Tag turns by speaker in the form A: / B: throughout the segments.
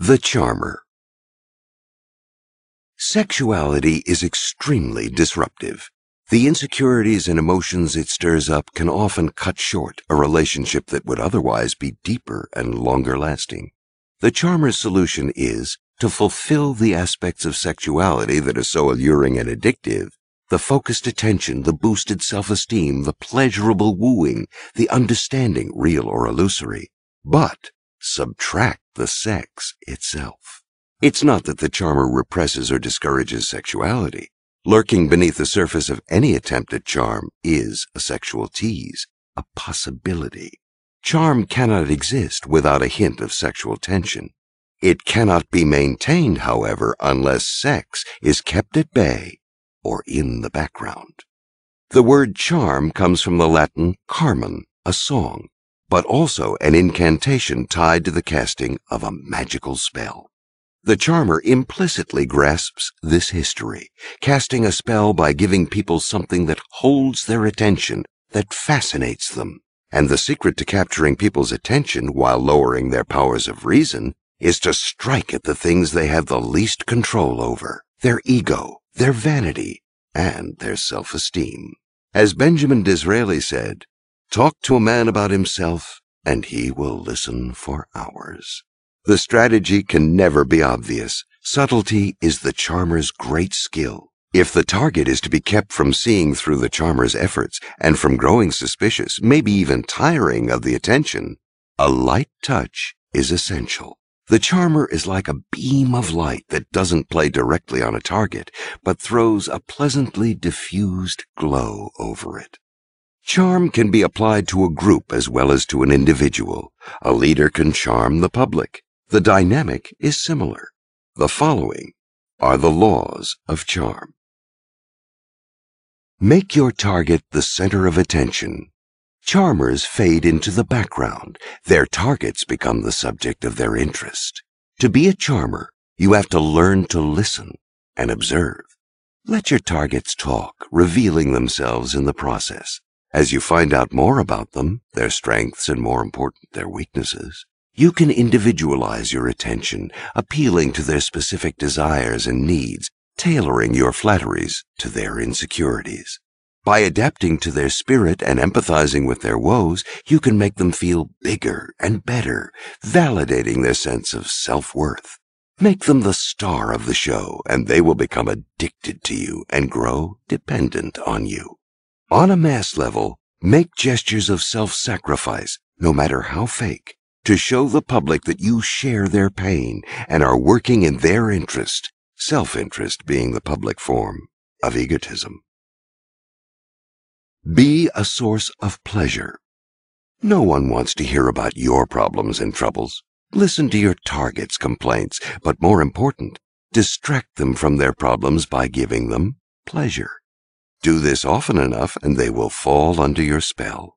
A: The Charmer Sexuality is extremely disruptive. The insecurities and emotions it stirs up can often cut short a relationship that would otherwise be deeper and longer lasting. The charmer's solution is to fulfill the aspects of sexuality that are so alluring and addictive the focused attention, the boosted self esteem, the pleasurable wooing, the understanding, real or illusory. But subtract the sex itself. It's not that the charmer represses or discourages sexuality. Lurking beneath the surface of any attempt at charm is a sexual tease, a possibility. Charm cannot exist without a hint of sexual tension. It cannot be maintained, however, unless sex is kept at bay or in the background. The word charm comes from the Latin carmen, a song, but also an incantation tied to the casting of a magical spell. The charmer implicitly grasps this history, casting a spell by giving people something that holds their attention, that fascinates them. And the secret to capturing people's attention while lowering their powers of reason is to strike at the things they have the least control over their ego, their vanity, and their self esteem. As Benjamin Disraeli said, talk to a man about himself, and he will listen for hours. The strategy can never be obvious. Subtlety is the charmer's great skill. If the target is to be kept from seeing through the charmer's efforts and from growing suspicious, maybe even tiring of the attention, a light touch is essential. The charmer is like a beam of light that doesn't play directly on a target, but throws a pleasantly diffused glow over it. Charm can be applied to a group as well as to an individual. A leader can charm the public. The dynamic is similar. The following are the laws of charm. Make your target the center of attention. Charmers fade into the background. Their targets become the subject of their interest. To be a charmer, you have to learn to listen and observe. Let your targets talk, revealing themselves in the process. As you find out more about them, their strengths and more important, their weaknesses, you can individualize your attention, appealing to their specific desires and needs, tailoring your flatteries to their insecurities. By adapting to their spirit and empathizing with their woes, you can make them feel bigger and better, validating their sense of self-worth. Make them the star of the show, and they will become addicted to you and grow dependent on you. On a mass level, make gestures of self-sacrifice, no matter how fake, to show the public that you share their pain and are working in their interest, self interest being the public form of egotism. Be a source of pleasure. No one wants to hear about your problems and troubles. Listen to your target's complaints, but more important, distract them from their problems by giving them pleasure. Do this often enough and they will fall under your spell.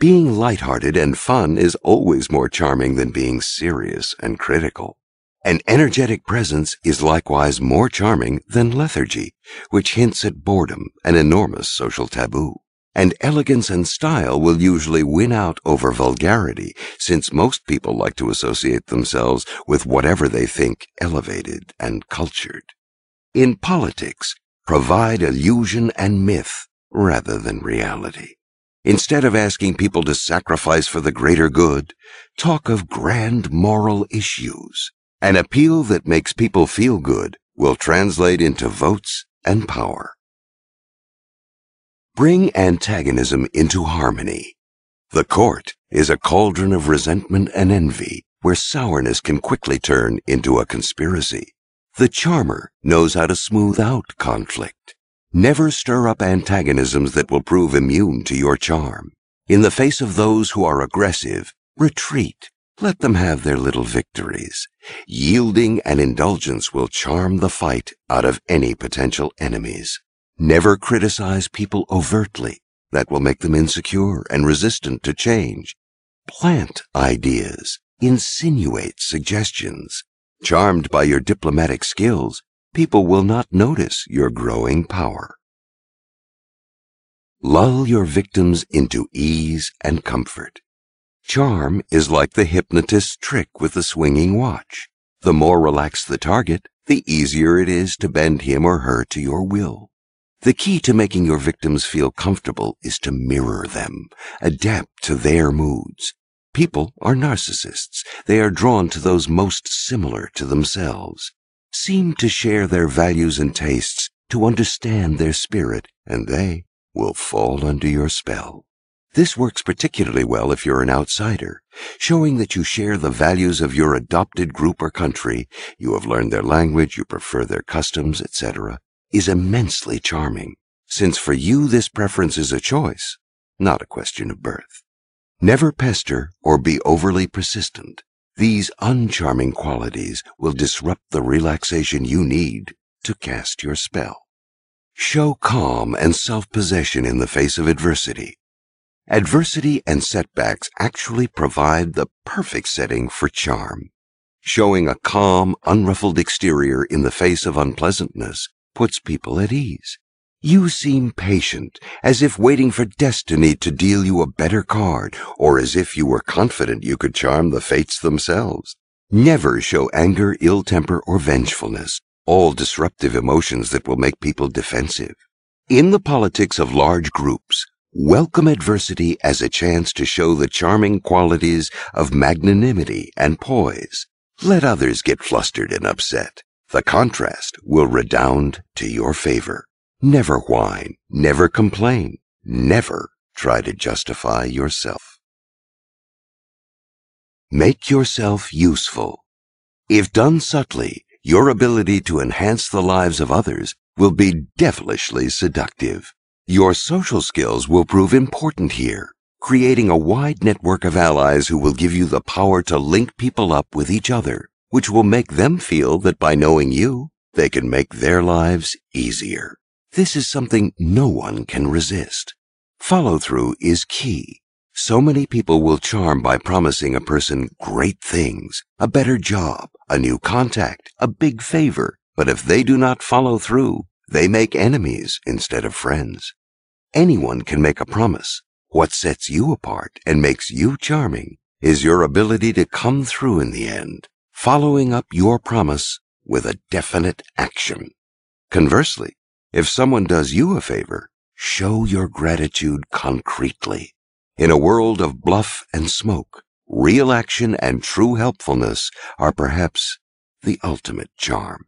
A: Being light-hearted and fun is always more charming than being serious and critical. An energetic presence is likewise more charming than lethargy, which hints at boredom, an enormous social taboo. And elegance and style will usually win out over vulgarity, since most people like to associate themselves with whatever they think elevated and cultured. In politics, provide illusion and myth rather than reality. Instead of asking people to sacrifice for the greater good, talk of grand moral issues. An appeal that makes people feel good will translate into votes and power. Bring antagonism into harmony. The court is a cauldron of resentment and envy where sourness can quickly turn into a conspiracy. The charmer knows how to smooth out conflict. Never stir up antagonisms that will prove immune to your charm. In the face of those who are aggressive, retreat. Let them have their little victories. Yielding and indulgence will charm the fight out of any potential enemies. Never criticize people overtly. That will make them insecure and resistant to change. Plant ideas. Insinuate suggestions. Charmed by your diplomatic skills, people will not notice your growing power. Lull your victims into ease and comfort. Charm is like the hypnotist's trick with the swinging watch. The more relaxed the target, the easier it is to bend him or her to your will. The key to making your victims feel comfortable is to mirror them, adapt to their moods. People are narcissists. They are drawn to those most similar to themselves. Seem to share their values and tastes, to understand their spirit, and they will fall under your spell. This works particularly well if you're an outsider, showing that you share the values of your adopted group or country, you have learned their language, you prefer their customs, etc., is immensely charming, since for you this preference is a choice, not a question of birth. Never pester or be overly persistent. These uncharming qualities will disrupt the relaxation you need to cast your spell. Show calm and self-possession in the face of adversity. Adversity and setbacks actually provide the perfect setting for charm. Showing a calm, unruffled exterior in the face of unpleasantness puts people at ease. You seem patient, as if waiting for destiny to deal you a better card, or as if you were confident you could charm the fates themselves. Never show anger, ill temper, or vengefulness, all disruptive emotions that will make people defensive. In the politics of large groups, welcome adversity as a chance to show the charming qualities of magnanimity and poise. Let others get flustered and upset. The contrast will redound to your favor. Never whine, never complain, never try to justify yourself. Make yourself useful. If done subtly, your ability to enhance the lives of others will be devilishly seductive. Your social skills will prove important here, creating a wide network of allies who will give you the power to link people up with each other, which will make them feel that by knowing you, they can make their lives easier. This is something no one can resist. Follow through is key. So many people will charm by promising a person great things, a better job, a new contact, a big favor. But if they do not follow through, they make enemies instead of friends. Anyone can make a promise. What sets you apart and makes you charming is your ability to come through in the end, following up your promise with a definite action. Conversely, if someone does you a favor, show your gratitude concretely. In a world of bluff and smoke, real action and true helpfulness are perhaps the ultimate charm.